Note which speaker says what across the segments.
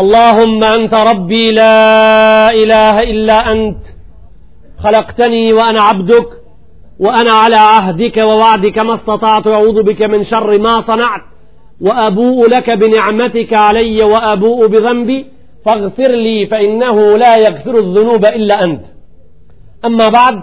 Speaker 1: اللهم أنت ربي لا إله إلا أنت خلقتني وأنا عبدك وأنا على عهدك ووعدك ما استطعت أعوذ بك من شر ما صنعت وأبوء لك بنعمتك علي وأبوء بذنبي فاغفر لي فإنه لا يغفر الذنوب إلا أنت أما بعد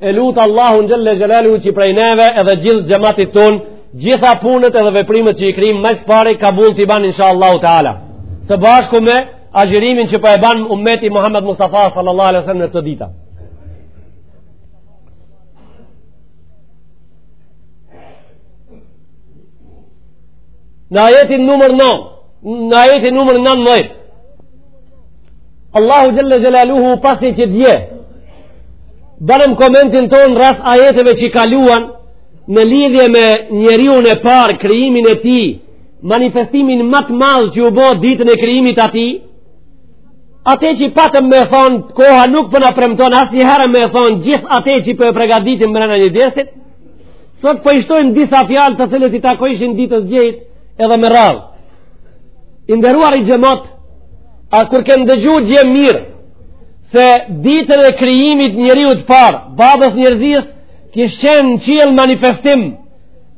Speaker 1: E lut Allahun xhel-le xhelaluhu qi prej neve edhe gjithë xhematit tonë, gjitha punët edhe veprimet që i kryjmë, ma s'pari kabull t'i ban insha Allahu ta'ala. Së bashku me agjërimin që po e ban ummeti Muhammed Mustafa sallallahu alaihi sallam në këto dita. Në ajetin numër 9, në ajetin numër 19, Allahu xhel-le xhelaluhu pasi që dje, Banëm komentin tonë rreth ajeteve që kaluan në lidhje me njeriun e parë, krijimin e tij, manifestimin ma të madh që u bo ditën e krijimit atij, ate që patëm me thonë, koha nuk po na premton, asnjëherë me thonë, gjithë ate që po e pregaditim mrena një dersit, sot po i shtojmë disa fjalë të cilët i takojshin ditës gjejt edhe me radhë. I nderuari xhemat, a kur kem dëgju dje mirë, se ditën e krijimit njeriut të parë, babës njerëzisë, kish qenë në qiell manifestim,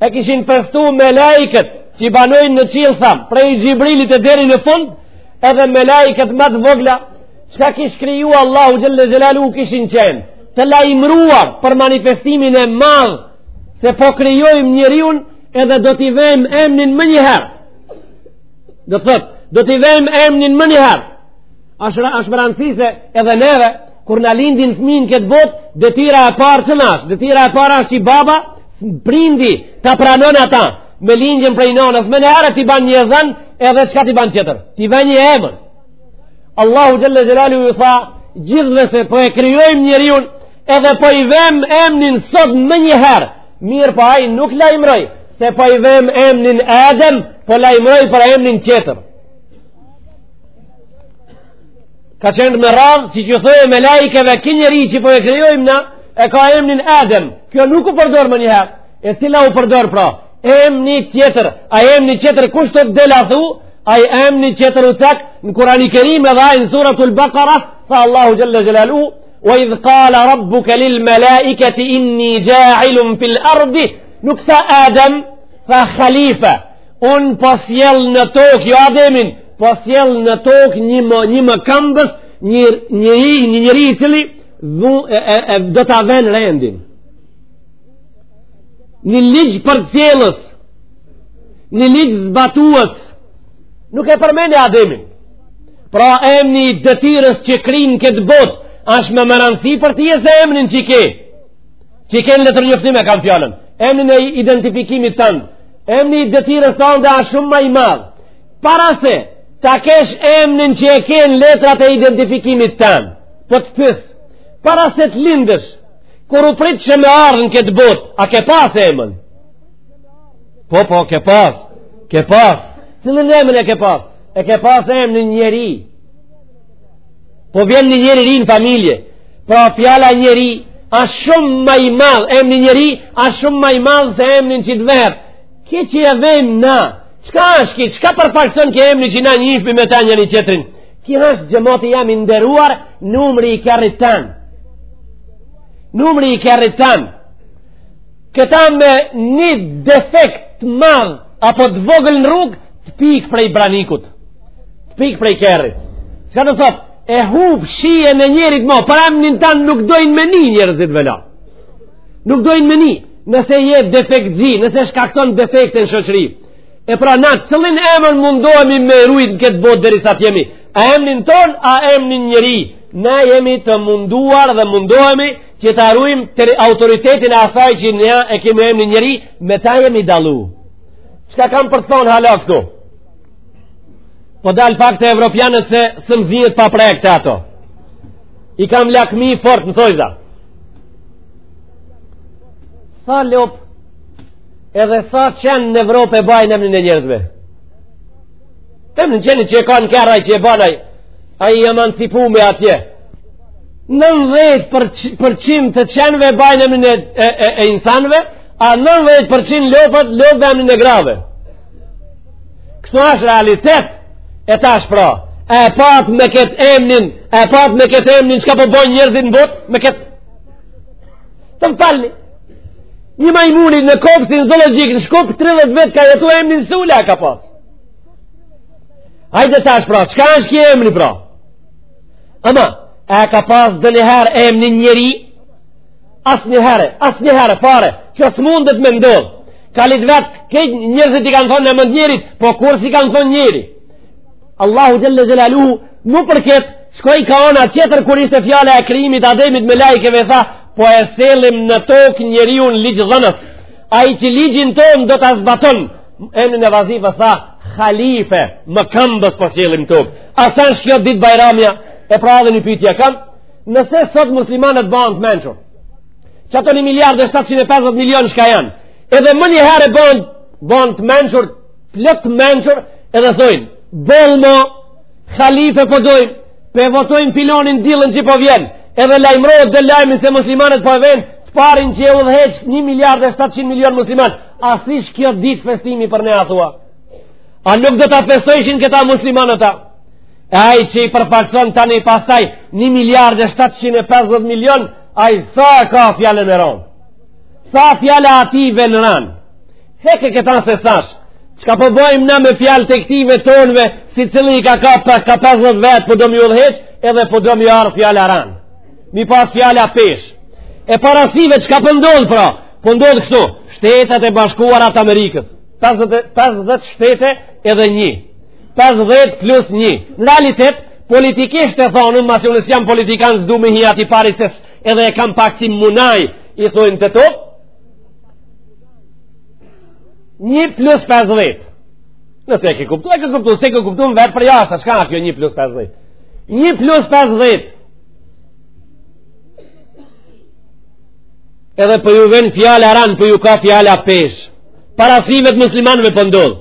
Speaker 1: e kishin festu melaiket qi banojnë në qiell thamë, prej Xhibrilit e deri në fund, edhe melaiket ma të vogla, çka kish kriju Allahu xhel-le xhelaluhu kishin qenë, të lajmruar për manifestimin e madh, se po krijojmë njeriun edhe do t'i vem emnin menjëherë. Do të thotë, do t'i vem emnin menjëherë. Ashtë, asht me rëndësi se edhe neve, kur na lindin fëmijt në këtë botë, detyra e parë që na asht, detyra e parë ashtë qi baba, prindi, ta pranon ata, me lindjen prej nonës, menjëherë t'i ban një ezan, edhe çka t'i ban tjetër, t'i ven një emër. Allahu xhel-le xhelaluhu ju tha, gjithve se po e krijojmë njeriun, edhe po i vem emnin sot menjëherë, mirëpo ai nuk lajmroi, se po i vem emnin Adem, po lajmroi për emnin tjetër. ka qenë me radhë që t'ju thojë melaikeve ky njeri që po e krijojmë na e ka emnin Adem kjo nuk u përdor menjëherë e cila u përdor pra emni tjetër a emni tjetër kush të të dela thu a emni tjetër u cek në Kurani Kerim edhe a në suratul Bakara tha Allahu xhel-le xhelaluhu ve idh kala rabbuke lil melaiketi inni xhailun fil ardi nuk tha Adem tha halife Unë po sjell në tokë, jo Ademin, po sjell në tokë një më, një mëkëmbës, një një një njeri i cili do, e, e, e, do ta vën rendin. Një ligj përcjellës, një ligj zbatues. Nuk e përmendi Ademin. Pra emni i detyrës që kryn në këtë botë, është më me rëndësi për tye se emnin që ke. Që e ke në letërnjoftime, kam fjalën. Emnin e identifikimit tand. Emni i detyrës tande asht shumë ma i madh. Para se, ta kesh emnin që e ke në letrat e identifikimit tand. Po të pyes. Para se të lindësh, kur u pritshe me ardh në këtë botë, a ke pasë emën? Po, po, ke pasë. Ke pasë. Cilin emën e ke pasë? E ke pasë emnin njeri. Po vjen një njeri i ri në familje, pra fjala njeri, asht shumë ma i madh, emni njeri, asht shumë ma i madh se emni që të vehet. Ky që e vejmë na, çka është ky, çka përfaqëson ky emni që na njifemi me ta njani-tjetrin? Ky është xhemati jem i nderuar, numri i kerrit tand. Numri i kerrit tand. Këta me një defekt të madh, apo të vogël në rrugë, Të pik prej branikut. Të pik prej kerrit. Çka do thotë? E hup shijen e njerit mo, por emnin tand nuk dojn me ni njerëzit vëlla. Nuk dojn me ni, nëse je defektxhi, nëse shkakton defekte në shoqëri. E pra na cilin emër mundohemi me rujt në këtë botë derisa të jemi. A emnin tonë, a emnin njeri. Na jemi të munduar dhe mundohemi që ta rujmë autoritetin e asaj që ne e kemi emnin njeri, me ta jemi dallu. Çka kam për të thonë hala këtu? Po dal pak te evropianët se s'më zihet pa prek te ato. I kam lakmi fort në thonjëza. Sa lopë edhe sa qen në Evropë e bajnë emnin e njerëzve. Emnin qeni që e ka në kerr ai që e ban, ai i emancipumi atje. 90% të qenve e bajnë emnin e, e, e, e insanve, A 90% lopët, lopët emnin e grave. Këtu është realitet e tash pra. E pat me këtë emnin, e pat me këtë emnin, çka po bojnë njerëzit në botë, me këtë. Të më falni. Një majmunit në kopshtin zoologjik në Shkup 30 vjet ka jetu emnin Sula e ka pas. Hajde tash pra, çka është ky emni pra? Ama, e ka pas ndonjëherë emnin njeri, Asnjëherë, asnjëherë, fare, kjo s'mundet me ndodhë. Kalit vetë, krejt njerëzit i kanë thonë emën të njerit, po kurrë s'i kanë thonë njeri. Allahu xhele xhelaluhu, mu për këtë, shkoj kah ana tjetër kur ishte fjala e krijimit Ademit, melaikeve, tha, po e sjellim në tokë njeri, unë ligjdhënës. Ai që ligjin tonë do ta zbaton, emni në vazife, tha, halife, mëkëmbës po sjellim në tokë. Asan shkjo ditë Bajrami a, e pra edhe një pytje kam, Nëse sot muslimanët bëhen të mençur, qato 1 miliard e 750 milionë çka janë, edhe menjëherë bëhen bëhen të mençur, plot të mençur, edhe thonë, "Boll mo, halife po dojmë, pe votojmë filanin dillën që po vjen." Edhe lajmërohet dhe lajmi se muslimanët po e vënë të parin që e udhëheq 1 miliard e 700 milion musliman. A s'ish kjo ditë festimi për ne athua? A nuk do ta festojshin këta muslimanët ata? E ai që i përfaqëson tani pastaj 1 miliard e 750 milion, ai sa e ka fjalën e rëndë. Sa fjala atij i ven rand. Heke këta se sash. Çka po bëjmë na me fjalë të këtyve tonëve, secili i ka ka pa ka 50 vetë, po do me udhëheq, edhe po do me i ardh fjala rand. Me i pas fjala peshë. E para syve çka po ndodh pra? Po ndodh kështu, Shtetet e Bashkuara të Amerikës. 50 50 shtete edhe një. 50 plus 1. Në realitet, politikisht e thonë, masi unë s'jam politikan, s'du me hi aty pari se edhe e kam pak si munaj, i thonë të tupë, 1 plus 50. Nëse e ke kuptu, e ke kuptu, s'e ke kuptu mbet përjashtë, çka kjo 1 plus 50? 1 plus 50. Edhe po ju ven fjala rand, po ju ka fjala peshë. Para syve t'muslimanëve po ndodh.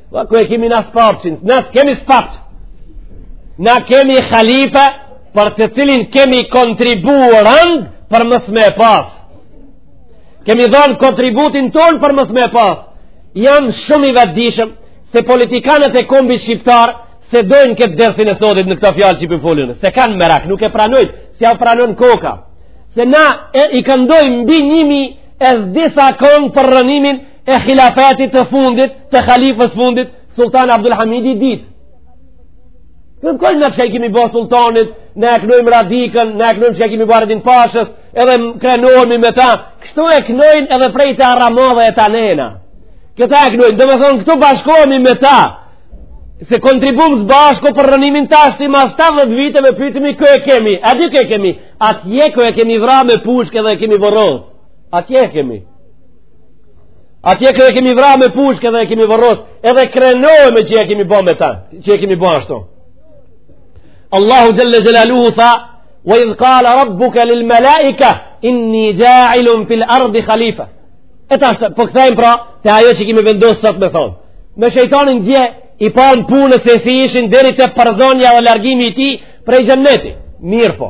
Speaker 1: Dhe ku e kemi na spapëqin, na s'kemi spapëqin, na kemi halife për të cilin kemi kontribu rëndë për mos me e pas. Kemi dhonë kontributin tonë për mos me e pas. Jam shumë i vetëdijshëm se politikanët e kombit shqiptar s'e dojnë këtë dersin e sotit në këto fjalë që po i folim. Se kanë merak, nuk e pranojnë, s'ja pranon koka. Se na e, i këndojmë mbi një mijë e s'di sa kongë për rrënimin e hilafetit të fundit, të halifes së fundit, Sultan Abdul Hamidi i dytë. Na e kënojmë çka i kemi bo Sultanit, na e kënojmë Radikën, na e kënojmë çka i kemi bo Hajredin Pashës, edhe krenohemi me ta, kështu e kënojnë edhe prej të Aramadhe e Tanena. Këta e kënojnë, domethonë, këtu bashkohemi me ta, se kontribum së bashku për rrënimin, tash ti mas 70 vite me pytimi ku e kemi, a di ku e kemi, atje ku e kemi vra me pushkë dhe e kemi vorros, atje e kemi. Atje ku e kemi vra me pushkë dhe e kemi vorros, edhe krenohemi që e kemi bo me ta, që e kemi bo ashtu. Allahu Xhelle Xhelaluhu tha, wa idh kala rabbuka lil melaika, inni xhailun fil ardi khalifa. E tash, po kthehemi pra, te ajo që kemi vendos sot me thonë. Me shejtanin dje, i pamë punët se si ishin deri te përzonja dhe largimi i tij prej xhenneti. Mirëpo.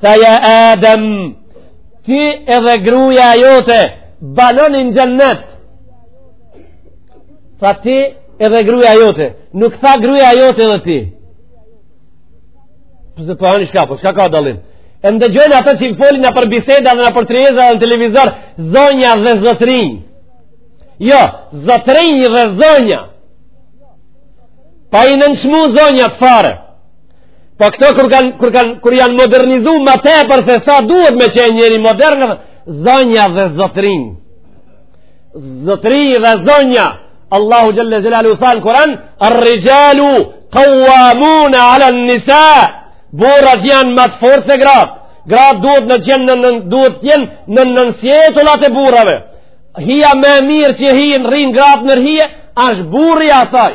Speaker 1: Tha ja Adem, ti edhe gruja jote, banoni n'xhenet. Tha ti edhe gruja jote, nuk tha gruja jote edhe ti. Përse po thoni çka, po çka ka dallim? E dëgjojmë ato që folin nëpër biseda dhe nëpër tryeza dhe në televizor, zonja dhe zotrinj. Jo, zotrinj dhe zonja. Pa i nënçmu zonjat fare. Po këto kur kanë kur kanë kur janë modernizuar më tepër se sa duhet me qenë njeri modern, zonja dhe zotri. Zotri dhe zonja. Allahu xhalla xhelaluhu tha n'Kur'an, "Ar-rijalu qawwamun 'ala an-nisa." Burrat janë më të fortë se gratë. Gratë duhet në qenë në, në duhet të jenë në nën sjetullat e burrave. Hija më e mirë që hinë rrin gratë në hije, është burri i asaj.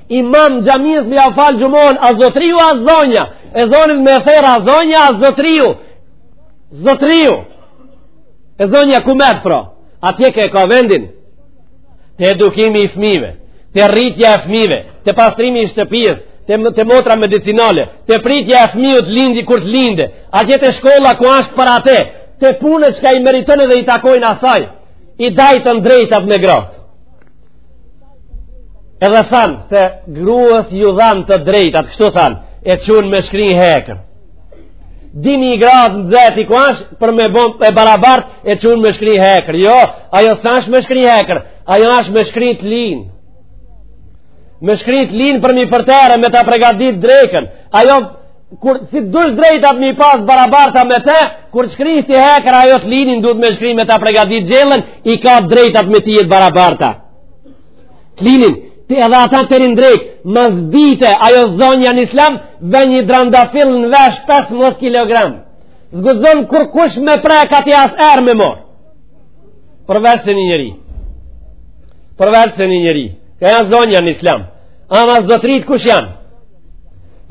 Speaker 1: Imam i xhamisë me e falë xhumanë a zotriu a zonja, ezanin me therrë a zonja a zotriu. Zotriu. E zonja ku met pra? Atje ke e ka vendin. Te edukimi i fëmijëve, te rritja e fëmijëve, te pastrimi i shtëpisë, te te motra medicinale, te pritja e fëmijës lindi kur të linde. Atje te shkolla ku është për ate, te punët çka i meriton edhe i takojnë asaj. I dajtën të drejtat me gratë. edhe thanë se gruës ju dhamë të drejtat kështu thanë e çunë me shkri hekër dimi gradë nxeti ku ashtë për me bo e barabart e çunë me shkri hekër jo, ajo s'ashtë me shkri hekër ajo ashtë me shkri tëlinë me shkri tëlinë për me i fërtere me ta pregatit drekën ajo kur si të dush drejtat me i pas barabarta me te, kur shkrin ti hekër ajo tëlinin, duhet me shkri me ta pregatit gjellën, i ka drejtat me ti e barabarta. Tëlinin, ti edhe ata të rrinë drejt, masdite ajo zonja në islam, veni drandafil në vesh 15 kg. S'guxon kurrkush me prek atë as erë me marr. Përveç të një njeri. Përveç të një njeri. Kto janë zonja në islam. Ama zotrit kush janë?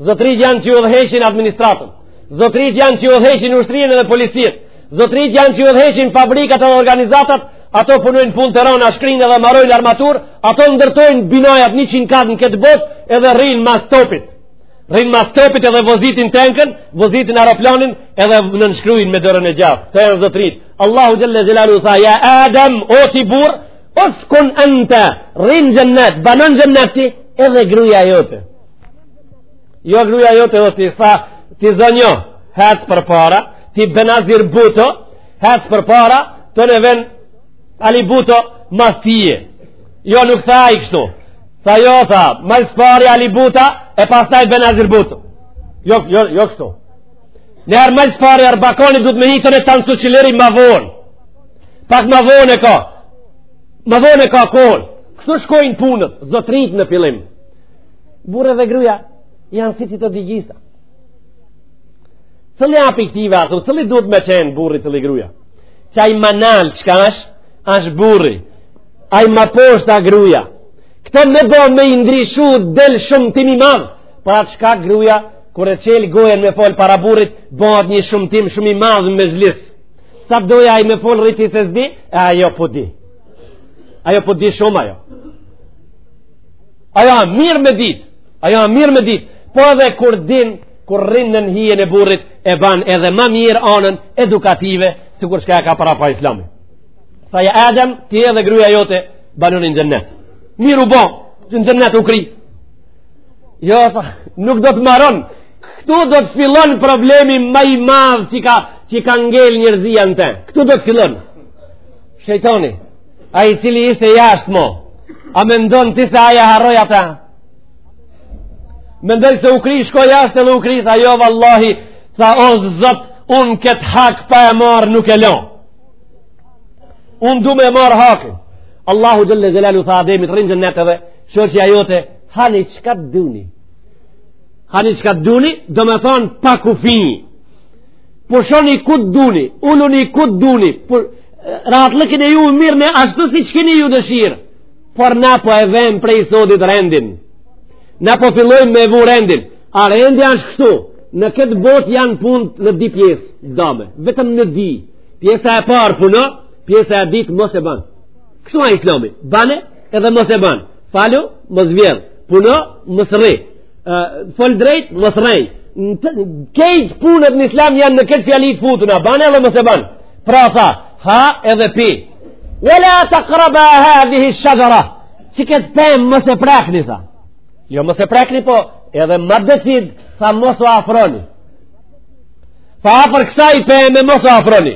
Speaker 1: Zotrit janë që udhëheqin administratën. Zotrit janë që udhëheqin ushtrinë dhe policinë. Zotrit janë që udhëheqin fabrikat dhe organizatat ato punojnë punë të rana, e shkrinë edhe marojnë armatur, ato ndërtojnë binajat 100 katë në këtë botë edhe rrinë mas topit. Rrinë mas topit edhe vozitin tenkën, vozitin aeroplanin edhe nënshkruin me dorën e gjathtë. Kta janë zotrit. Allahu xhelle xhelaluhu tha, ja Adem, o ti burrë, Uskun anta, rri n'xhenet, bano n'xhenet ti edhe gruja jote. Jo gruja jote, o ti tha, ti zonjo, hec përpara, ti Benazir Buto, hec përpara, të në ven Ali Buto, mas tije. Jo nuk tha kështu. Tha jo, tha, ma s'pari Ali Buta, e pastaj Benazir Buto. Jo, jo, jo kështu. Njëherë ma së pari, Erbakani duhet me hi, tani e Tansu Çilleri ma vonë. Pak ma vonë e ka. Ma vonë e ka kohën. Kështu shkojnë punët, zotrit në fillim. Burri edhe gruja janë si qeta dy gishta. Cilli a pi këtyve, ato, cilli duhet me qenë burri cilli gruja. Qaj ma nalt çka është, është burri. Aj ma poshtë a gruja. Këta me bo më ndryshe del shumtim i madh. Për atë çka gruja, kur e çel gojën me folë para burrit, bëhet një shumtim shumë i madh në mexhlis. Sa don ai me folë, rri ti se s'di, e ajo po di. Ajo po di shumë ajo. Ajo a mirë me ditë, ajo a mirë me ditë, po edhe kur din, kur rrin në hijen e burrit, e ban edhe ma mirë anën edukative, sikur çka e ka parapa islami. Tha ja Adem, ti edhe gruja jote, banoni në xhennet. Mirë u bo, xhennet, u kry, Jo, nuk do të maron. Këtu do të fillon problemi më i madh që ka që ka ngel njerëzia në të. Këtu do të fillon. Shejtoni, ai i cili ishte jashtë mo, a mendon ti se ai harroi ata? Mendoj se u kry, shkoi jashtë edhe u kry, tha jo vallahi, tha o zot, un kët hak pa e marr nuk e lë. Un du me marr hakun. Allahu xhelle xhelalu tha Ademit rrin në Shoqja jote, hani çka të duni. Hani çka të duni, domethonë pa kufi. Pushoni ku të duni, uluni ku të duni, rahatllëkin e ju mirrne ashtu siç keni ju dëshirë. Por na po e vem prej sotit rendin. Na po fillojmë me vu rendin. A rendi është kështu, në këtë botë janë punët në dy pjesë të dame, vetëm në dy. Pjesa e parë puno, pjesa e dytë mos e ban. Kështu a islami, bane Edhe mos e ban. Falu, mos vjedh. Puno, mos rri. Fol drejt, mos rrej. Krejt punët në islam janë në këtë fjali të futuna, ban edhe mos e ban. Pra tha, ha edhe pi. Ve la takraba hadhihi shexhera. Qi këtë pemë mos e prekni, tha. Jo mos e prekni, po edhe ma decid, tha mos u afroni. Tha afër kësaj peme mos u afroni.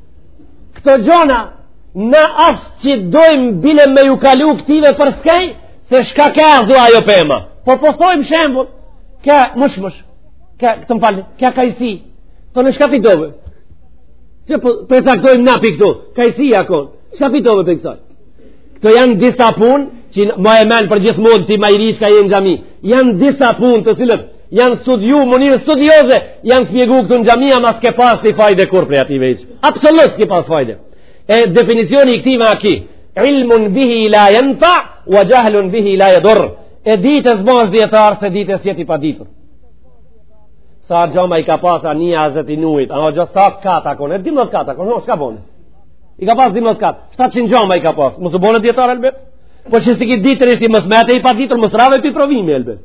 Speaker 1: Këto gjona, na as që dojmë bile me ju kalu këtive përskej, se çka ka azu ajo pema. Po po thojmë shembul, ka mishmish, ka këtë më falë, ka kajsi, tani çka fitove. Që po, po e caktojmë na pi këtu, kajsi a kon, çka fitove prej kësoj. Këto janë disa punë, që maje men përgjithmonë ti ma i ri çka je në xhami, janë disa punë të cilat, janë studiu, në mënyrë studioze, janë shpjegu këtu në xhamia, ma s'ke pas ti fajde kurrë prej atyne hiç. Absolut s'ke pas fajde. E definicioni i këti me aki, ilmun bihi la jenfa, ua xhehlun bihi la jedurr. E dite s'bohesh dijetar, s'e dite s'jet i paditur. Sa xhama i ka pas anija e hazreti Nuhit, anija sa kata u konë, e dymdhet kata u konë, no, shka u bone? I ka pas dymdhet kata, 700 xhama i ka pas, mos u bone dijetar, elbe? Po që s'i ki ditë ishti mos mete i paditur, mos rave pi provimi, elbe?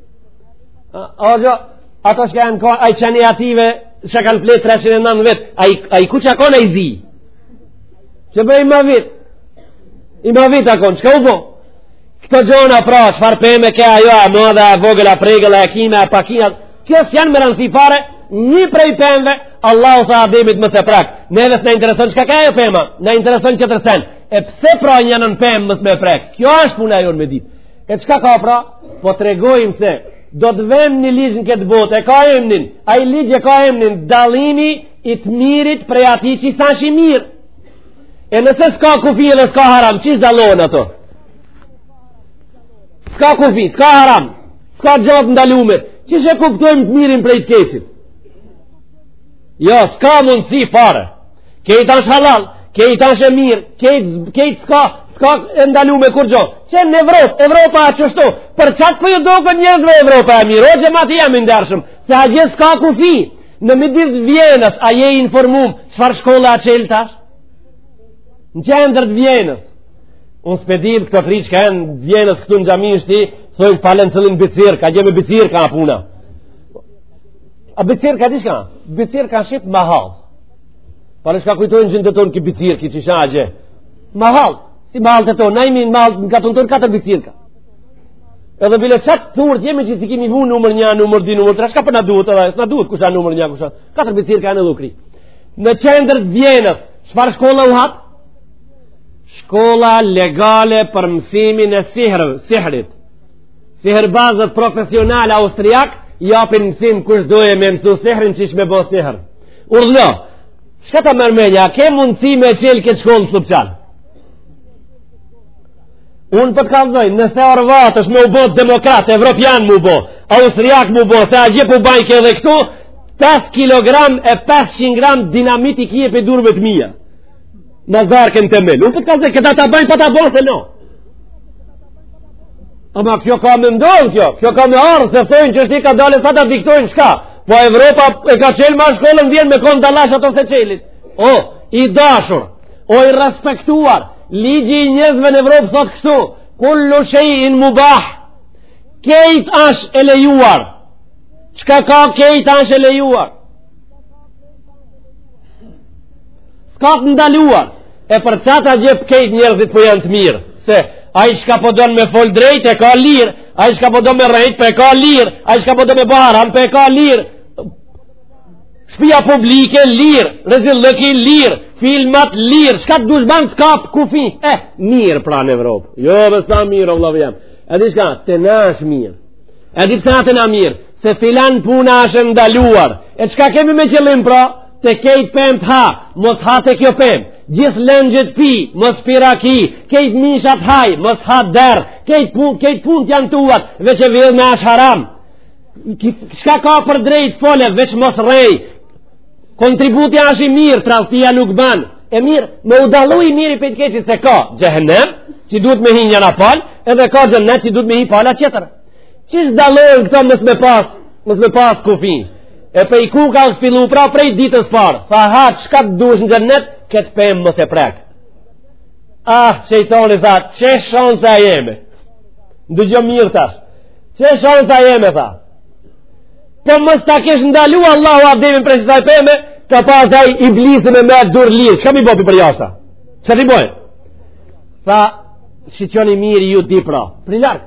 Speaker 1: O jo, ata që kanë kon, ai qeni i atyne, që kanë flet 309 vjet, a i kuq ka kon a i zi. Që bëj i mavit. I mavit a kon, çka u bë? Këto gjona pra, çfarë peme ke ajo, a madhe, a vogël, a pregël, a kime, a pa kime. Kjo s'janë me rëndësi fare, një prej pemëve, Allahu i tha Ademit mos e prek. Neve s'na intereson çka ka ajo pema, na intereson që të E pse pra njënën pemë mos e prek? Kjo është puna jonë me ditë. E çka ka pra? Po tregojmë se do të vëmë një ligj në këtë botë, e ka emnin, ai ligj e ka emnin, dallimi i të mirit prej atij që s'asht i mirë. E nëse s'ka kufi edhe s'ka haram, qysh dallohen ato? S'ka kufi, s'ka haram, s'ka gja t'ndalume, qysh e kuptojmë të mirin prej të keqit? Jo, s'ka mundësi fare. Kejt është hallall, kejt është e mirë, kejt, kejt s'ka, s'ka e ndalume kurgjo. Qe në Evropë, Evropa është qështu, për qata po ju doket njerëzve Evropa e mirë, o që ma ti jam i ndershëm, se atje s'ka kufi, në midis Vjenës, a je informum, çfarë shkolla a çelë tash? Në qendër t'Vjenës, unë s'pe di këtë të rriqë ka e në Vjenë këtu në xhami shti, thojnë palen të dhënë bicirk, ka gjemi bicirk a puna. A bicirk a di shka? Bicirk a shqip mahallë. Pa le shka kujtojnë gjindt tonë ky bicirk, ki qisha gje. Mahallë, si mahallët tona, na jimi në mahallë, në katun tonë katër bicirka. Edhe bile qaq të urtë jemi që s'i kimi vu numër një, numër dy, numër tre, shka po na duhet edhe, s'na duhet kush a numër një, kush a, katër bicirka në dhukri. Në qendër të Vjenës, çfarë shkolla u hap? Shkolla legale për mësimin e sihrë, sihrit. Sihrbazët profesional austriak, japin mësim kush don me mësu sihrin qysh me bo sihr. Urdhno, çka ta merr menja, a ke mundësi me çel këtë shkollë në Slupçan? Unë po të kallzoj, nëse orvatesh me u bo demokrat, evropian m'u bo, austriak m'u bo, se atje p'u bajke edhe këtu, 5 kg e 500 gram dinamit i ke prej durve të mija. Në darkë në temel. Unë po të kallzoj, a ta baj, po ta bo, se no. Ama kjo ka me ndodh kjo, kjo ka me ardh, se thojnë që është i ka dalë sa ta diktojnë çka. Po Evropa e ka çelë at shkollën vjen me konë dalash ato se qelit. O, i dashur, o i respektuar, ligji i njerzve në Evropë thot kështu, kullu shejin mubah, kejt ash e lejuar, çka ka kejt ash e lejuar. S'ka të ndaluar, e për qata gjen kejt njerëzit për po janë të mirë, se ai çka po don me fol drejt e ka lirë, ai çka po don me rrejt prapë e ka lirë, ai çka po don me ba haram prapë e ka lirë, shpia publike lirë, rezillëki lirë, filmat lirë, çka të dush ban s'ka kufi, eh, mirë pra në Evropë, jo me sa mirë, o vllau jem, e di çka, te na ash mirë, e di çka te na mirë, se filan puna është ndaluar, e çka kemi me qëllim pra, Te kejt pemët ha, mos ha te kjo pemë. Gjithë lëngjet pi, mos pi raki, kejt mishat haj, mos ha derr, kejt pun, kejt punët janë tuat, veç e vjedhmja ashtë haram. Çka ka për drejt fole, veç mos rrej, kontributi ashtë i mirë, tradhtia nuk ban, e mirë, me u dallu i miri pej të keqit se ka xhehenem, që duhet me hi njëra palë, edhe ka xhennet që duhet me hi pala tjetër. Qysh dallojnë këta mos me pas, mos me pas kufi. E pej ku ka është fillu pra prej ditës parë. Tha ha, çka të dush në xhennet, këtë pemë mos e prek. Ah, shejtoni tha, qe shansa jeme? Ndëgjo mirë tash. Qe shansa jeme, tha? Po mos ta kish ndalu Allahu Ademin prej qësaj peme, ka pa taj Iblisi me met durlidhë. Çka me i bo pej përjashta? Çka t'i bojë? Tha, shiqoni mirë ju di pra. Prej larg.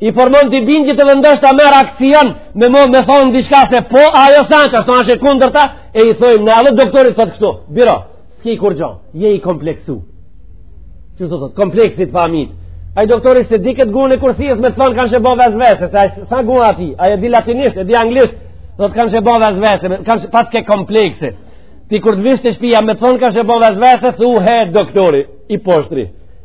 Speaker 1: i formon të bindje të vendosh të merr aksion me bo me thonë diçka se po ajo sanë që ashtu ash e kundërta e i thojmë na edhe doktori thotë kështu biro, s'ki kurgjo, je i kompleksu që të thotë, kompleksit pa amit ai doktori s'e di këtë gjuhë kurrsesi me të thonë kansh bo vesvese se ai s'a gjuhë e tij, ai e di latinisht, e di anglisht thotë kansh bo vesvese kanë pas ke komplekse ti kur të vish te shpia me të thonë kansh bo vesvese thu he doktori i poshtri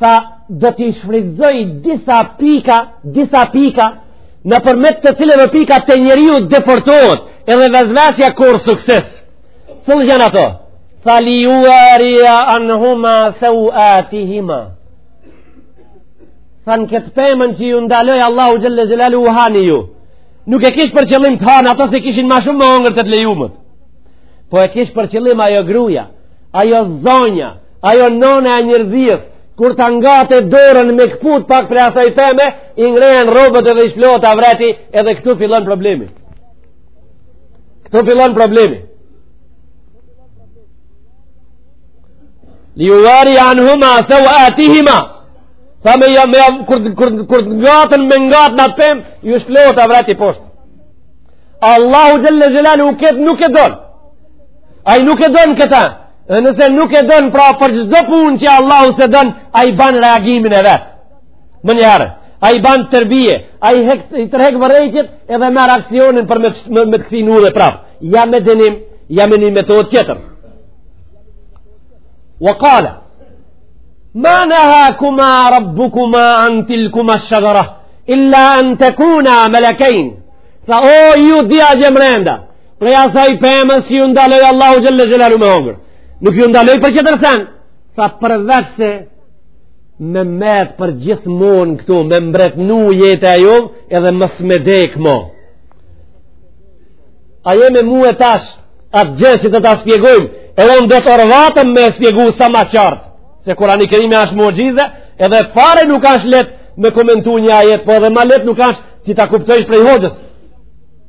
Speaker 1: tha do t'i shfrytzoj disa pika, disa pika, nëpërmjet të cilave pika te njeriu depërtohet, edhe vesvesja korr sukses. Cilat janë ato? Tha li juarija anhuma seuatihima. Tha në këtë pemën që ju ndaloi Allahu xhel-le xhelaluhu hani ju. Nuk e kish për qëllim të hanë, ato se kishin ma shumë me hongër te të lejumet. Po e kish për qëllim ajo gruja, ajo zonja, Ajo nana e njerëzisë, kur ta ngatë dorën me këput pak prej asaj peme, i ngrehen rrobet edhe i shplohet avreti, edhe këtu fillon problemi. Këtu fillon problemi. Li juvari anhuma seuatihima, tha me jam, me jam, kur, kur, kur t'ngatën me ngatë n'atë pemë, ju shplohet avreti poshtë. Allahu xhel-le xhelaluhu këtë nuk e don. Ai nuk e don këtë. Dhe nëse nuk e don pra për çdo punë që Allahu s'e don, ai ban reagimin e vet. Menjëherë, ai ban terbije, ai, hek, i tërhek vërejtjet edhe merr aksionin për me, me, me të kthy n'udhë prapë. Ja me dënim, ja me një metodë tjetër. Wa kala, ma nehakuma rabbukuma an tilkuma shexhera, illa en tekuna melekejn, tha o ju dhja gjemrenda, Prej asaj pemës ju ndaloj Allahu xhel-le xhelaluhu me hongër. Nuk ju ndaloj për qetër sen. Tha përveç se me met përgjithmonë këtu, me mbretnu jetën e juj, edhe mos me dek mo. A jeni me mue tash, atë gjë që të ta spjegojmë, edhe unë do të orvatem me spjegu sa ma qartë, se Kurani Kerimi asht muxhizë, edhe fare nuk asht lehtë me komentu një ajet, po edhe ma lehtë nuk asht që ta kuptojsh prej hoxhës.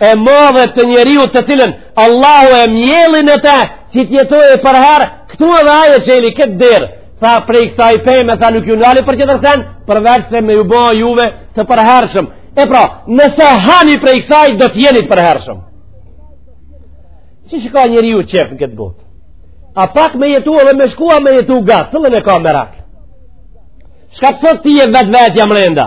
Speaker 1: e madhe të njeriut të cilën Allahu e mjelli në te që të jetojë përherë këtu edhe ai e çeli këtë derë tha prej kësaj peme tha nuk ju nali për qetër sen përveç se me ju bo juve të përhershëm e pra nëse hani prej kësaj do të jeni të përhershëm çi çka njeriu qef në këtë botë a pak me jetu edhe me shku a me jetu gatë cilën e ka merak çka të thot ty e vet vetja mrenda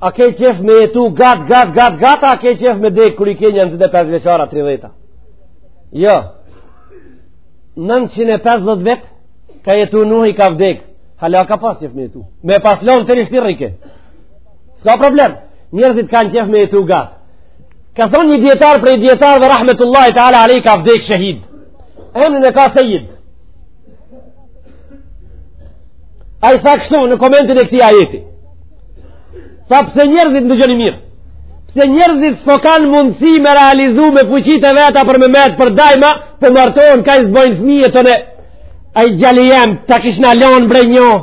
Speaker 1: A ke qef me jetu gat, gat, gat, gat, a ke qef me dek kur i ke një në 25 vjeçar a 30? Jo. 950 vjet ka jetu Nuhi ka vdek. Hala ka pas qef me jetu. Me pas lonë tri shti rrike. S'ka problem. Njerëzit kanë qef me jetu gat. Ka thonë një dijetar prej dijetarëve rahmetullahi ta'ala alejhi ka vdek shehid. Emrin e ka Sejid. Ai tha kështu në komentin e këtij ajeti. Tha pse njerëzit, dëgjoni mirë. Pse njerëzit s'po kanë mundësi me realizu me fuqitë e veta për me met për dajma, po martohen ka i bojnë fëmijët e tyne. Ai djali jem, ta kishna lon bre njohë.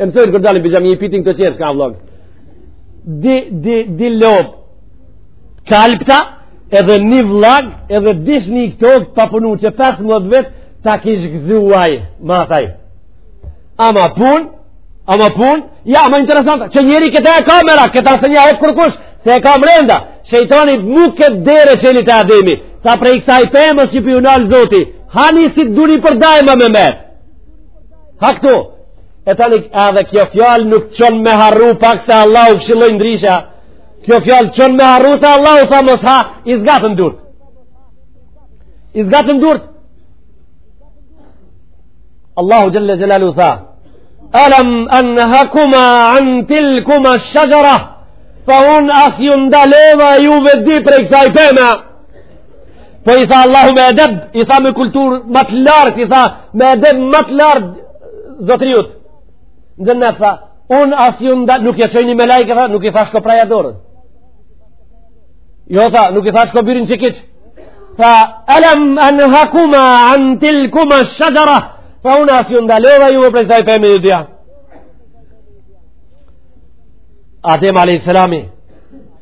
Speaker 1: E mësojnë kërë dalin për gjami, i pitin këtë qërë, s'ka vlog. Di, di, di lop, kalpta, edhe një vlog, edhe dish një këto, pa punu që 15 vetë, ta kishë gëzuaj, ma thaj. Ama pun, ama pun, ja, ma interesant, që njeri këta e kamera, këta se një e kërkush, se e kam renda, shëjtoni nuk këtë dere që një të ademi, ta prej kësaj pemës që për ju nalë zoti, hani si të duni për dajma me mërë. Ha këtu, e tani edhe kjo fjalë nuk çon me harru pak se Allahu këshilloi ndryshe, kjo fjalë çon me harru se Allahu tha mos ha, i zgatën durt. I zgatën durt. Allahu xhel-le xhelaluhu tha, Alam anhakuma an tilkuma shaxhara, tha unë a s'ju ndaleva ju vedi prej kësaj peme, Po i tha Allahu me edeb, i tha me kulturë ma të lartë, i tha me edeb ma të lartë zotriut. Në xhennet tha, unë a s'ju nda, nuk i qëjë një me lajke, tha, nuk i tha shko praja dorën. Jo tha, nuk i tha shko birin që kiqë. Tha, alam anhakuma, an tilkuma shaxhara, tha unë a s'ju ndaleva juve prej kësaj peme ju dhja. Adem a.s.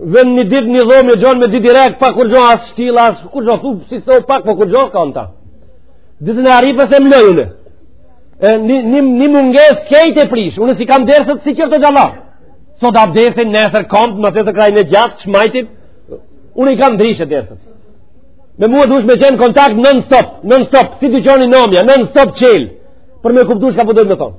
Speaker 1: Vën një ditë një dhomë një gjonë me ditë direkt pa kur gjonë asë shtila asë kur gjonë thubë si thubë pak po kur gjonë s'ka në ta. Ditë në arifës e mlojënë. Një, një, një munges kejt e prish, unë s'i kam dersët si qërë të gjalla. Sot abdesin, nesër kompë, më të të krajnë e gjatë, shmajtit, unë i kam drishë dersët. Me mua dush me qenë kontakt non stop, non stop, si të qoni nomja, non stop qelë, për me kuptu çka po don me thonë.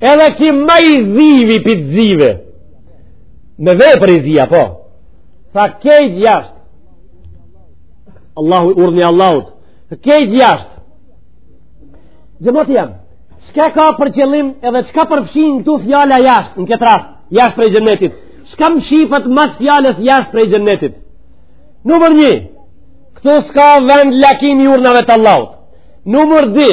Speaker 1: Edhe ki ma i zivi prej t'zive. Me vepër i zi a, po. Tha kejt jashtë. Allahu, urdhni i Allahut. Tha kejt jashtë. Xhemati jem, çka ka për qëllim edhe çka përfshin këtu fjala jashtë, në këtë rast, jashtë prej xhennetit. Çka mshifet mas fjalës jashtë prej xhennetit. Numër një, këtu s'ka vend lakim i urdhnave të Allahut. Numër 2,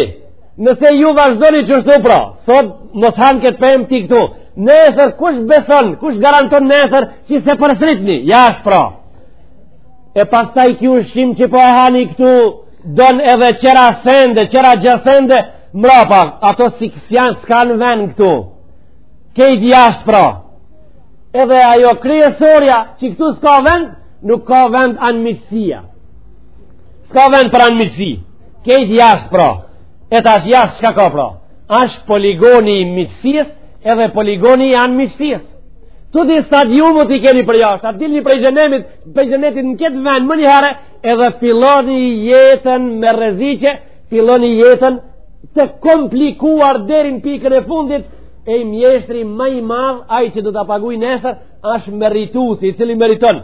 Speaker 1: nëse ju vazhdoni qështu pra, sot mos han këtë pemë ti këtu, nesër kush beson, kush garanton nesër që s'e përsëritni, jashtë pra. E pastaj ky ushqim që po e hani këtu, don edhe tjera sende, tjera gjasende, mrapa, ato siç janë s'kanë vend këtu, kejt jashtë pra. Edhe ajo kryesorja që këtu s'ka vend, nuk ka vend anmiqësia. S'ka vend për anmiqësi, krejt jashtë pra, e tash jashtë çka ka pra, është poligoni i miqësisë edhe poligoni i anmiqësisë. Këtu dy stadiumet i keni përjashta, dilni prej xhenemit, prej xhenetit në këtë vend menjëherë, edhe filloni jetën me rreziqe, filloni jetën të komplikuar deri n'pikën e fundit, e ai mjeshtri më i madh, ai që do ta paguajë nesër, është merituesi, i cili meriton.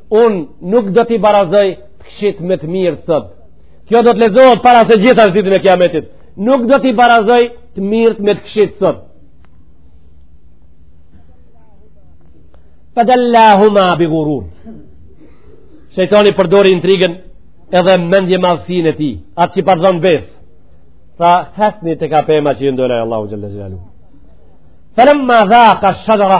Speaker 1: Unë nuk do t'i barazoj të këqijtë me të mirët, thotë. Kjo do të realizohet para së gjithash ditën e kiametit. Nuk do t'i barazoj të mirët me të këqijtë, thotë. Fadallahuma bi gurur. Shejtani përdori intrigën edhe mendjemadhësinë e tij, atë që përdhën besë, tha, ecni te kjo pema që i ndaloi Allahu xhelle xhelalu. Felemma dhaka shexhera,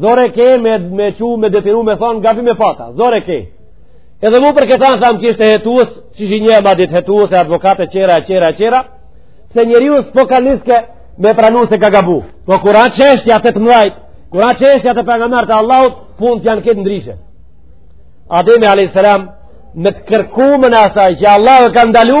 Speaker 1: Zor e ke me, me çu me detyru me thonë gabim e pata, zor e ke. Edhe mu për këta na thamë kështu hetues, që shi një ma ditë hetues e advokatë e tjera e tjera e tjera, se njeriu s'po ka niske me pranu se ka gabu. Po kur a çështja te të mdhajt, kur a çështja te pejgamberët e Allahut, punët janë krejt ndryshe. Ademi a.s. me të kërkumen e asaj që Allahu e ka ndalu,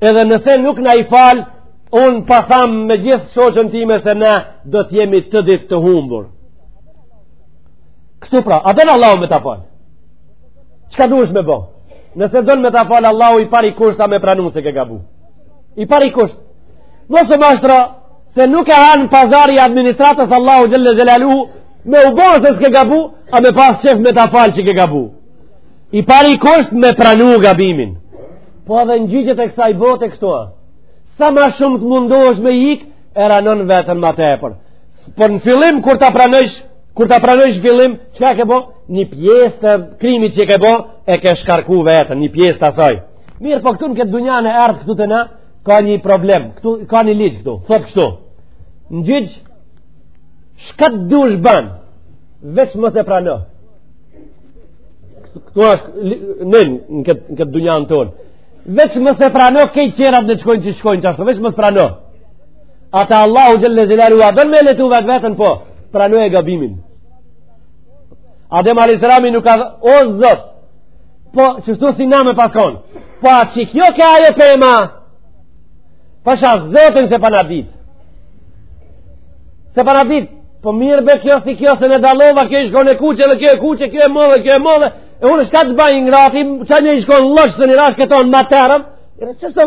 Speaker 1: edhe nëse nuk na i falë, unë po tham me gjithë shoqen time se na do të jemi të dytë të humbur. Kështu pra, a don Allahu me ta falë? Çka duhesh me bo? Nëse don me ta falë Allahu, i pari kusht a me pranu se ke gabu. I pari kusht. Mos e mashtro, se nuk e han pazari i administratës Allahu xhelle xhelalu, me u bo se s'ke gabu, e me pas qejf me ta falë çka ke gabu. I pari kusht me pranu gabimin. Po edhe në gjyqet e kësaj bote kështu. Sa ma shumë të mundohesh me ik, e ranon veten ma tepër. Por në fillim, kur ta pranojsh, kur ta pranojsh n'fillim, çka ke bo? Një pjesë të krimit që ke bo, e ke shkarku veten, një pjesë të asaj. Mirë, po këtu në këtë dunja në ardhë këtu te na, ka një problem, këtu, ka një ligj këtu, thot kështu. Në gjyq, çka të dush ban, veç mos e prano. Këtu është nën në këtë në këtë dynjan tonë. Veç mos e prano, krejt tjerat le t'shkojnë qysh shkojnë ashtu, veç mos prano. A te Allahu xhelle xhelalu a don me lehtu vetveten po, pranoje gabimin. Adem alejhi selam nuk tha o Zot. Po qështu si na më paskon. Po a qikjo ke ajo pema. Pasha Zotin s'e paskna ditë. S'e pata dit, po mirë be kjo si kjo s'e dallova, kjo i shkon e kuqe dhe kjo e kuqe, kjo e modhe, kjo e modhe, e unë çka të baj i ngrati, qa një i shkon lëqë dhe një rash këto në materëm, e në qështë të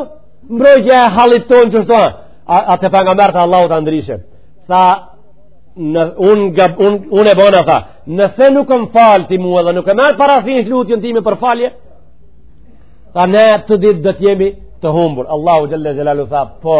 Speaker 1: mbrojtje e halit tonë qështë tonë, a, a të pa nga mërë të Allahu të ndryshe, tha, në, unë un, un, un e bona tha, nëse nuk më fal ti mua dhe nuk e merr parasysh lutjen time për falje, tha ne të dytë do të jemi të humbur, Allahu xhele xhelaluhu tha, po,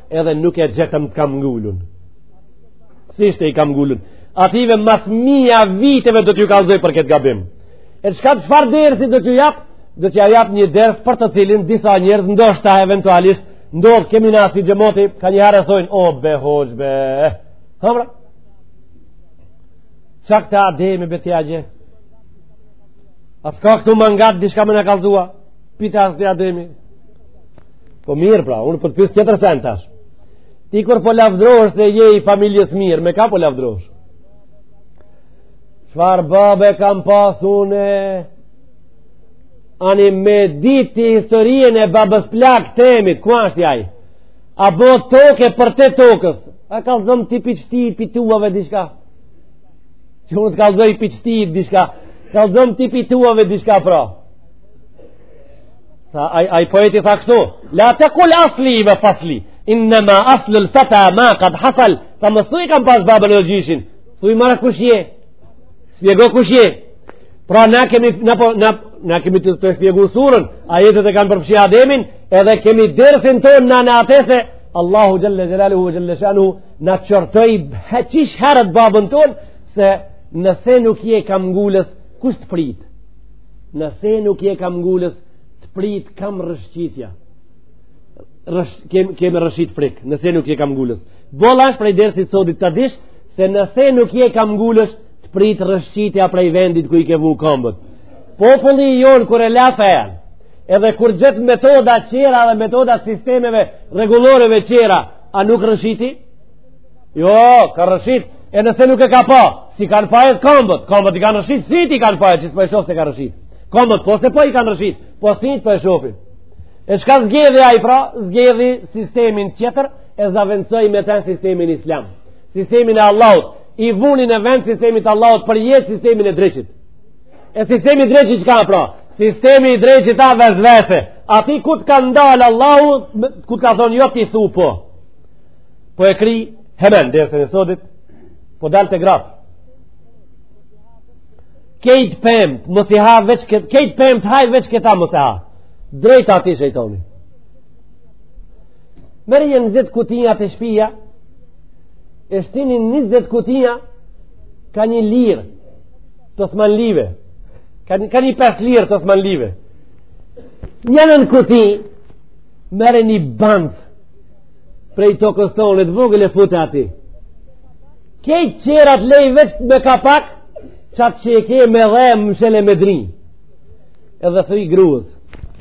Speaker 1: edhe nuk e gjetëm të kamngulun siç ishte i kamngulun atyve mas mija viteve do t'ju kallzoj për këtë gabim e çka çfarë dersi do t'ju jap do t'ja jap një ders për të cilin disa njerëz ndoshta eventualisht ndodh kemi nasi xhemati kanjëherë e thojnë o be hoxhë be hëmra qak të Ademi be t'ja gje a s'ka këtu mangut diçka me na kallzu a pita as t'ja Ademi Po mirë pra, unë po të pys qetër sen tash. Ti kur po lavdrohesh se je i familjes mirë, me ka po lavdrohesh? Çfarë babe kam pas une? Ani me ditë historien e babës plak temit, ku asht ai? A bo tokë për te tokës? A kallzomë ti pi veti, pi tuave diçka? Që unë të kallzoj pi veti diçka? Kallzomë ti pi tuave diçka pra? Tha, ai, ai poeti tha kështu, la tekul asli ve fasli, innema aslul feta ma kad hasal, tha mos thuj kam pas babën e gjyshin, thuj mara kush je, shpjego kush je, pra na kemi, na po, na, na kemi të të shpjegu suren, ajetet e kanë përfshi Ademin, edhe kemi dersin tonë na në atese, Allahu xhele xhelaluhu ve xhele shanuhu, na qortoi qysh herët babën tonë, se nëse nuk je kamngulës, kush të prit, nëse nuk je kamngulës të prit kamrrëshqitja Rrësh, kem, kem rrëshqit frik nëse nuk je kamngulës boll asht prej dersit sodit ta dish se nëse nuk je kamngulës të prit rrëshqitja prej vendit ku i ke vu kombët populli i jonë kur e la fenë edhe kur gjet metoda qera dhe metoda sistemeve rregulloreve qera a nuk rrëshqiti Jo, ka rrëshit, e nëse nuk e ka pa, s'i kanë fajet kombët, kombët i kanë rrëshit, sytë i kanë faj që s'po e shofin se ka rrëshit. Kombët, po se po i kanë rrëshit, po sytë po e shofin. E çka zgjedhi ai pra, zgjedhi sistemin qetër, e zavendësoi me ten sistemin islam. Sistemin e Allahut, i vuni në vend sistemit Allahut për jetë sistemin e dreqit. E sistemi dreqit çka a pra? Sistemi i dreqit a vesvese. Aty ku të ka ndalë Allahu, ku të ka thonë jo ti thu po. po e kry hemen dersin e sodit po dal te gratë kejt pemt mos i ha veç kejt, kejt pemt haj veç këta mos e ha drejt aty shejtoni merr nja njizet kutia te shpia e shtin njizet kutia ka një lirë t'osmanlive ka një, ka një pes lira t'osmanlive njanën kuti merr një bandë prej tokës tonë të vogël e fute aty kejt tjerat lej veç me kapak qatë që e ke me dhe mshele me dry edhe thuj grus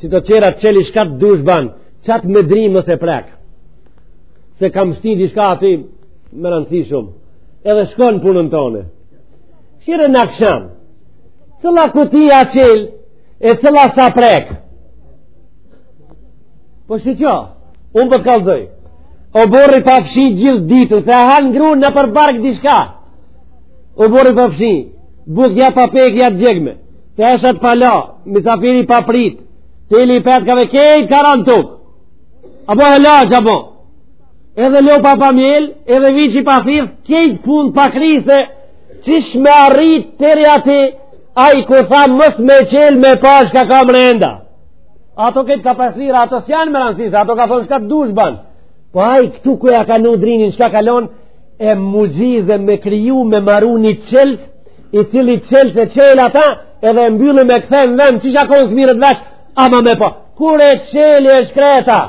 Speaker 1: qito tjerat çeli shka t'dush ban qatë me dry mos e prek se kam shti diçka aty me rëndësi shumë edhe shko n'punën tonde kqyre në aksham cila kuti a çel e cila s'a prek Po shi qa, unë po t'kallzoj, oborri pa fshi gjithë ditë, se e han grun nëpër bark diçka, oborri pa fshi, buka pa pjek a gjegme, teshat pa la, misafiri pa prit, të ili i petë kave kejt karanlluk, a bo e la që a bo, edhe lopa pa mjel, edhe viçi pa thith, kejt pun pa kry se qysh me arrit te aty, ai ku tha mos me çel me pa shka ka mrenda. Ato këtë ka pes lira, ato s'janë me rëndësi, ato ka thonë shka të dush ban. Po ai këtu ku ja ka vnu drynin, shka ka lon, e mugjize me kriju me maru një çels, i cili çels e çel ata, edhe e mbylli me kthy në vend, që shakon s'mirret vesh, ama me pa. Kur e çeli e shkreta,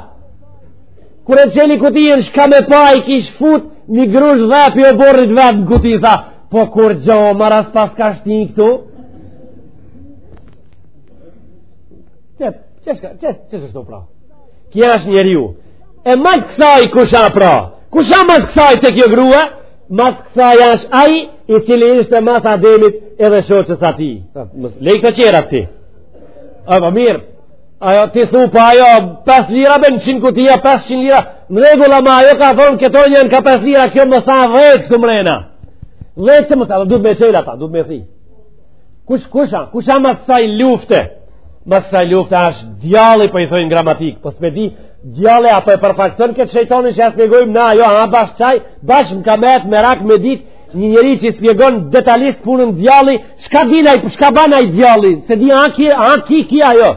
Speaker 1: kur e çeli kutinë shka me pa, i kish fut një grush dhe prej oborrit vet në kuti, tha, po kurgjo, more s'paska shti këtu, Qe, qe shka, qe, qe shka, pra? Kjo është njeriu. E mas kësaj kush a pra? Kush a mas kësaj te kjo grua? Mas kësaj është aj i cili ishte mas Ademit edhe shoqes s'tij. Lej kto tjerat ti. A, pa mirë. Ajo ti thu pa ajo 5 lira ben 100 kutia 500 lira. Në rregull ama ajo ka thonë këto njën ka 5 lira kjo më sa 10 këtu mrena. 10 që më sa, duhet me çel ata, duhet me thy. Kush kush a, kush a mas saj lufte? Mas saj lufte është djalli për po i thojnë gramatikë, po s'me di, djalli apo e përfaqëson këtë shejtonin që ja shpjegojmë, na ajo, a bash qaj, bash më ka metë merak me ditë, një njeri që shpjegon detalisht punën djalli, shka din ai, shka ban ai djalli, se di a ki, a ki, ki ajo,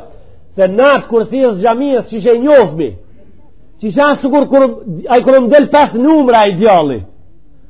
Speaker 1: se n'at kursi t'xhamisë si s'e njofmi, që që asë kur, kur, ai kur më del pas numra ai djalli,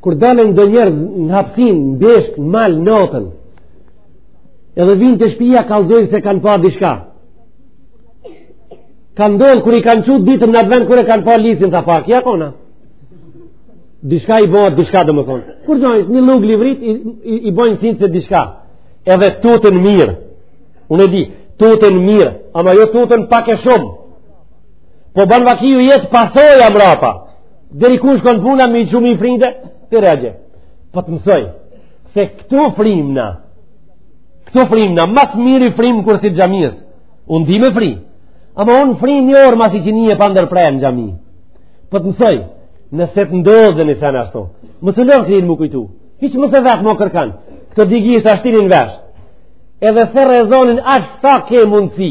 Speaker 1: kur dalin do njerëz në hapsin, në bjeshkë, në mal, natën, edhe vijnë te shpia kallzojnë se kanë pa dishka. Ka ndodhë kur i kanë çu ditën në atë vend kur e kanë pa lisin të pak, ja kona. Dishka i bahet dishka domethonë. Kur zojnë, një lugë livrit i, i, i bojnë sytë se dishka. Edhe tuten mirë. Unë e di, tuten mirë, ama jo tuten pak e shumë. Po ban vaki ju jet pasoja mrapa. Deri ku shkon puna me shumë i frinte? Ti reagje. Po të mësoj. Se këto frymna. Këto frymna. Ma s'miri fryn kursi xhamisë. Unë di me fry. Ama unë fryj një orë masi që një e pa ndërprejë në xhami. Po të mësoj. Nëse të ndodh një send ashtu. Mësë lërë të më kujtu. Hiç mos e vet ma kërkan. Këto digi e shtini n'vesh. Edhe thërre ezanin ashtu sa ke mundësi.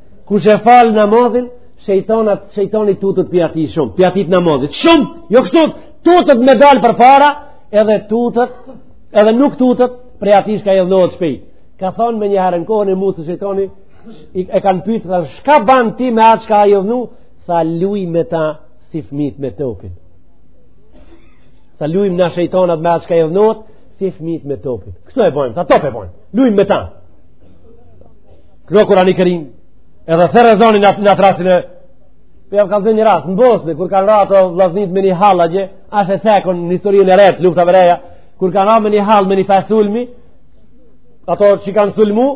Speaker 1: Kush e fal namazin, shejtani shejtani tutet pi atij shumë, pi atij namazit. Shumë, jo kështu, tutet me dal përpara, edhe tutet, edhe nuk tutet prej atij shka idhnohet shpejt. Ka thonë me një herë në kohën e Musës shejtani, e kanë pyet tha çka ban ti me atë çka a idhnu tha luj me ta si fëmit me topin tha lujm na shejtonat me atë çka idhnu si fëmit me topin kështu e bojmë tha top e bojmë lujm me ta Kno Kurani Kerim, edhe thërre ezanin në atë rastin e Po jau kallzoj një rast, në Bosnje, kur kanë ra vllaznit me një hall gje, ashe tekon në historinë e re, lufta më e reja, kur kanë ra me një hall me një farë sulmi, ata që kanë sulmu,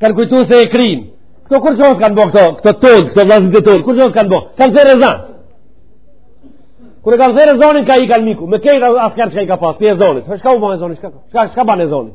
Speaker 1: kanë kujtu se e krynë. Këta kurgjë s'kanë bo këta, këta tonë, këta vllaznit e tonë, kurgjë s'kanë bo. Kanë thërrë ezan. Kur e kanë thërrë ezanin, ka i kanë miku, me krejt askerë që ka i ka pasë, pi ezanit. Shka u ban ezanit, shka, shka, shka ban ezani?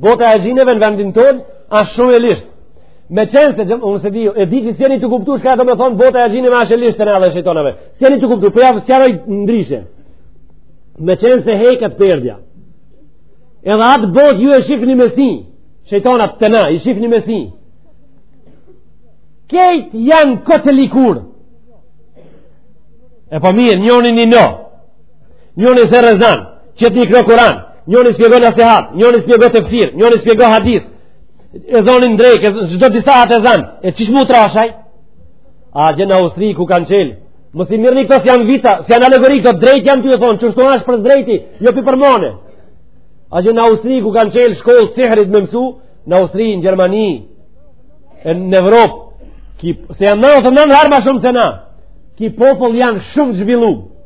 Speaker 1: Bota e xhinëve në vendin tonë është shumë e ligshtë. Me qenë se gjëmë, unë s'e di, e di që s'jeni tu kuptu shka do me thonë bota e xhinëve është e ligshtë te ne edhe shejtonave. S'jeni tu kuptu, por po jau sqaroj ndryshe. Me qenë se heket perdja. Edhe atë botë ju e shifni me sy, shejtonat tana, i shifni me sy. Krejt janë tu ikur. Epo mirë, njoni një në. Njëri thërret ezan, qetu një knon Kuran, njëri shpjegon nasihat, njëri shpjegon tefsir, njëri shpjegon hadith, ezanin drekë, e do disa atë ezan, e qysh mu trashaj? A gjenë në Austri ku kanë çelë, mos i merrni këto si janë vita, si janë alegori, këto drejt jam tu e thonë, qështu ashtë për drejti, jo pi për mone. A gjenë në Austri ku kanë çelë shkollë sihrit me mësu, në Austri, në Gjermani, në Evropë, ki, se janë në të nënë harë ma shumë se na, ky popull janë shumë zhvillumë,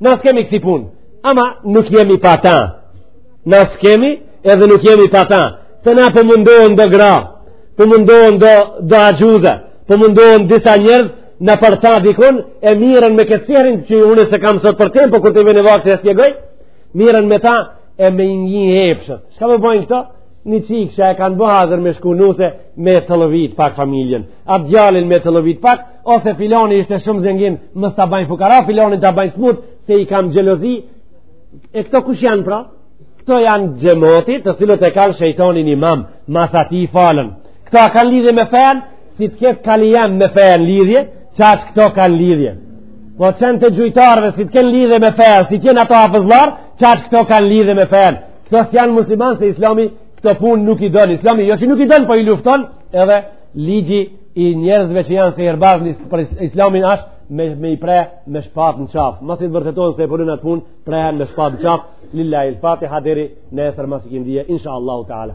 Speaker 1: Na s'kemi kësi punë, ama nuk jemi pa ta. Na s'kemi edhe nuk jemi pa ta. Tona po mundohen do gra, po mundohen do, do axhuza, po mundohen disa njerëz nëpër ta dikun, e merren me këtë sihrin që unë s'e kam sot për tem, po kur t'i vjen vakti e shpjegoj, merren me ta e me njefarë shit. Çka me bojn këto? Një çikë që e kanë bo hazër me shku nuse me ta lëvit pak familjen. At djalin me ta lëvit pak, ose filoni është shumë zengin me ta bajnë fukara filonin ta bajnë smut se i kanë xhelozi e këto kush janë pra këto janë xhemati të cilët e kanë shejtonin imam mas ati falen këto a kanë lidhje me fen si të ketë kali jem me fen lidhje çaq këto kanë lidhje po qentë e gjujtarëve si të kenë lidhje me fen si t'jenë ato hafëzlar çaq këto kanë lidhje me fen këto s'janë musliman se islami këto punë nuk i don islami jo që nuk i don po i lufton edhe ligji i njerëzve që janë sehirbaz nëpër islamin është me me i pre me shpat në qaf. Masi t'vërtetohen se po lënë atë punë, prehen me shpat në qaf. Lillahi al-Fatiha deri nesër mas ikindie inshallah taala.